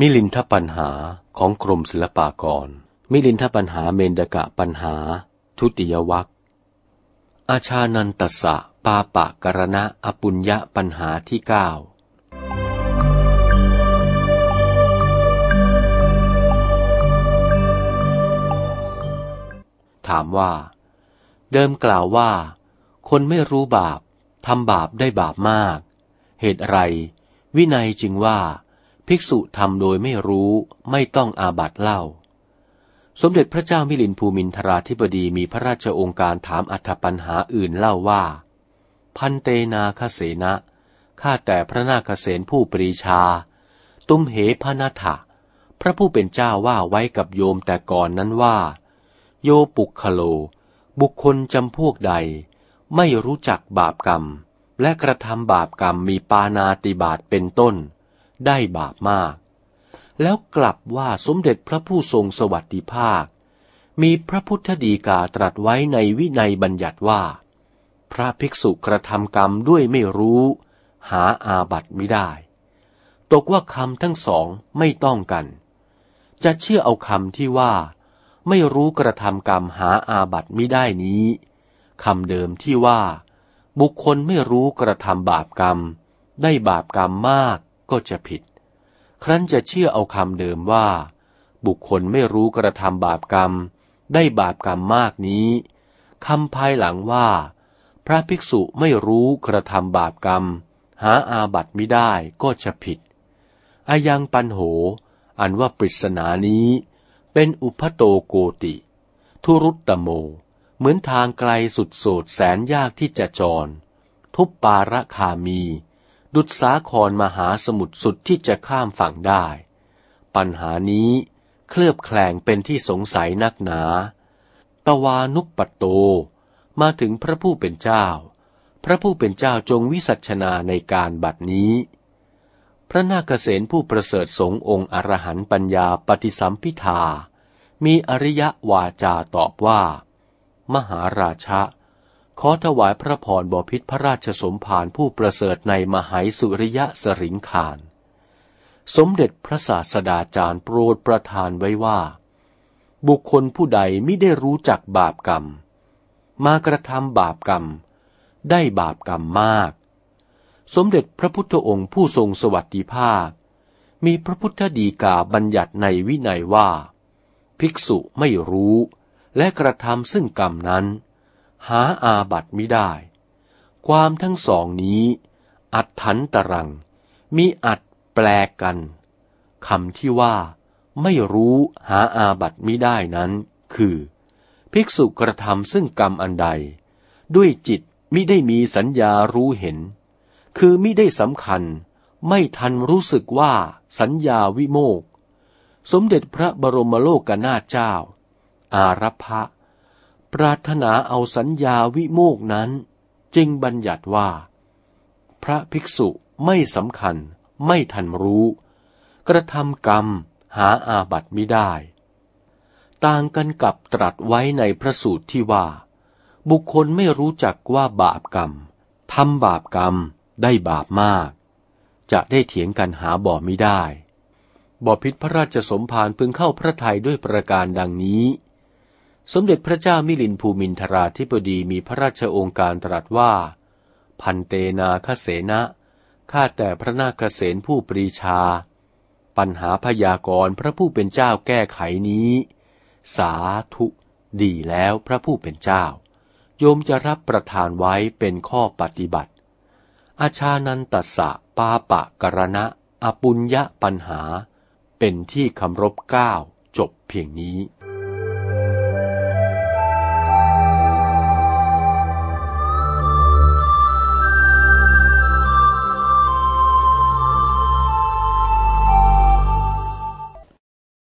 มิลินทปัญหาของกรมศิลปากร มิลินทปัญหาเมนดกะปัญหา ทุติยวัคอาชานันตสะปาปะกรณะอปุญญะปัญหาที่เก้าถามว่า เดิมกล่าวว่า คนไม่รู้บาปทำบาปได้บาปมาก เหตุไร วินัยจึงว่า ภิกษุทำโดยไม่รู้ไม่ต้องอาบัตเล่า สมเด็จพระเจ้ามิลินภูมินทราธิบดีมีพระราชองค์การถามอัธปัญหาอื่นเล่าว่า พันเตนาคเสนะข้าแต่พระนาคเสนผู้ปรีชา ตุมเหพนาถะพระผู้เป็นเจ้าว่าไว้กับโยมแต่ก่อนนั้นว่า โยปุคโล บุคคลจำพวกใด ไม่รู้จักบาปกรรม และกระทำบาปกรรมมีปานาติบาตเป็นต้น ได้บาปมาก แล้วกลับว่าสมเด็จพระผู้ทรงสวัสดิภาค มีพระพุทธดีกาตรัสไว้ในวินัยบัญญัติว่า พระภิกษุกระทำกรรมด้วยไม่รู้ หาอาบัติไม่ได้ ตกว่าคำทั้งสองไม่ต้องกัน จะเชื่อเอาคำที่ว่า ไม่รู้กระทำกรรมหาอาบัติไม่ได้นี้คำเดิมที่ว่า บุคคลไม่รู้กระทำบาปกรรม ได้บาปกรรมมาก ก็จะผิด ครั้นจะเชื่อเอาคำเดิมว่า บุคคลไม่รู้กระทำบาปกรรม ได้บาปกรรมมากนี้คำภายหลังว่า พระภิกษุไม่รู้กระทำบาปกรรม หาอาบัติไม่ได้ก็จะผิดอายังปันโห อันว่าปริศนานี้ เป็นอุพโตโกติ ทุรุตตโม เหมือนทางไกลสุดโสดแสนยากที่จะจร ทุปปาระคามี ดุดสาครมหาสมุทรสุดที่จะข้ามฝั่งได้ ปัญหานี้เคลือบแคลงเป็นที่สงสัยนักหนา ตวานุปปโต มาถึงพระผู้เป็นเจ้า พระผู้เป็นเจ้าจงวิสัชนาในการบัดนี้ พระนาคเษนผู้ประเสริฐสงองค์อรหันปัญญาปฏิสัมพิทามีอริยวาจาตอบว่า มหาราชะ ขอถวายพระพรบพิษพระราชสมภารผู้ประเสริฐในมหายสุริยะสริงคาร สมเด็จพระศาสดาจารย์โปรดประทานไว้ว่า บุคคลผู้ใดไม่ได้รู้จักบาปกรรม มากระทำบาปกรรม ได้บาปกรรมมาก สมเด็จพระพุทธองค์ผู้ทรงสวัสดิภาคมีพระพุทธดีกาบัญญัติในวินัยว่า ภิกษุไม่รู้และกระทำซึ่งกรรมนั้น หาอาบัติไม่ได้ ความทั้งสองนี้ อัดถันตรัง มีอัดแปลกันคำที่ว่า ไม่รู้หาอาบัติไม่ได้นั้น คือ ภิกษุกระทำซึ่งกรรมอันใด ด้วยจิตมิได้มีสัญญารู้เห็น คือมิได้สำคัญไม่ทันรู้สึกว่าสัญญาวิโมก สมเด็จพระบรมโลกนาถเจ้า อารัพะ ปรารถนาเอาสัญญาวิโมกนั้น จึงบัญญัติว่า พระภิกษุไม่สำคัญไม่ทันรู้ กระทำกรรมหาอาบัติไม่ได้ ต่างกันกับตรัสไว้ในพระสูตรที่ว่า บุคคลไม่รู้จักว่าบาปกรรมทำบาปกรรมได้บาปมาก จะได้เถียงกันหาบ่อไม่ได้บ่อพิษพระราชสมภารพึงเข้าพระทัยด้วยประการดังนี้ สมเด็จพระเจ้ามิลินภูมินทราธิบดีมีพระราชองค์การตรัสว่า พันเตนาคเสนะข้าแต่พระนาคเษนผู้ปรีชา ปัญหาพยากรณ์พระผู้เป็นเจ้าแก้ไขนี้ สาธุดีแล้วพระผู้เป็นเจ้า โยมจะรับประทานไว้เป็นข้อปฏิบัติ อาชานันตสะปาปะกรณะ อปุญญะปัญหา เป็นที่คำรบก้าวจบเพียงนี้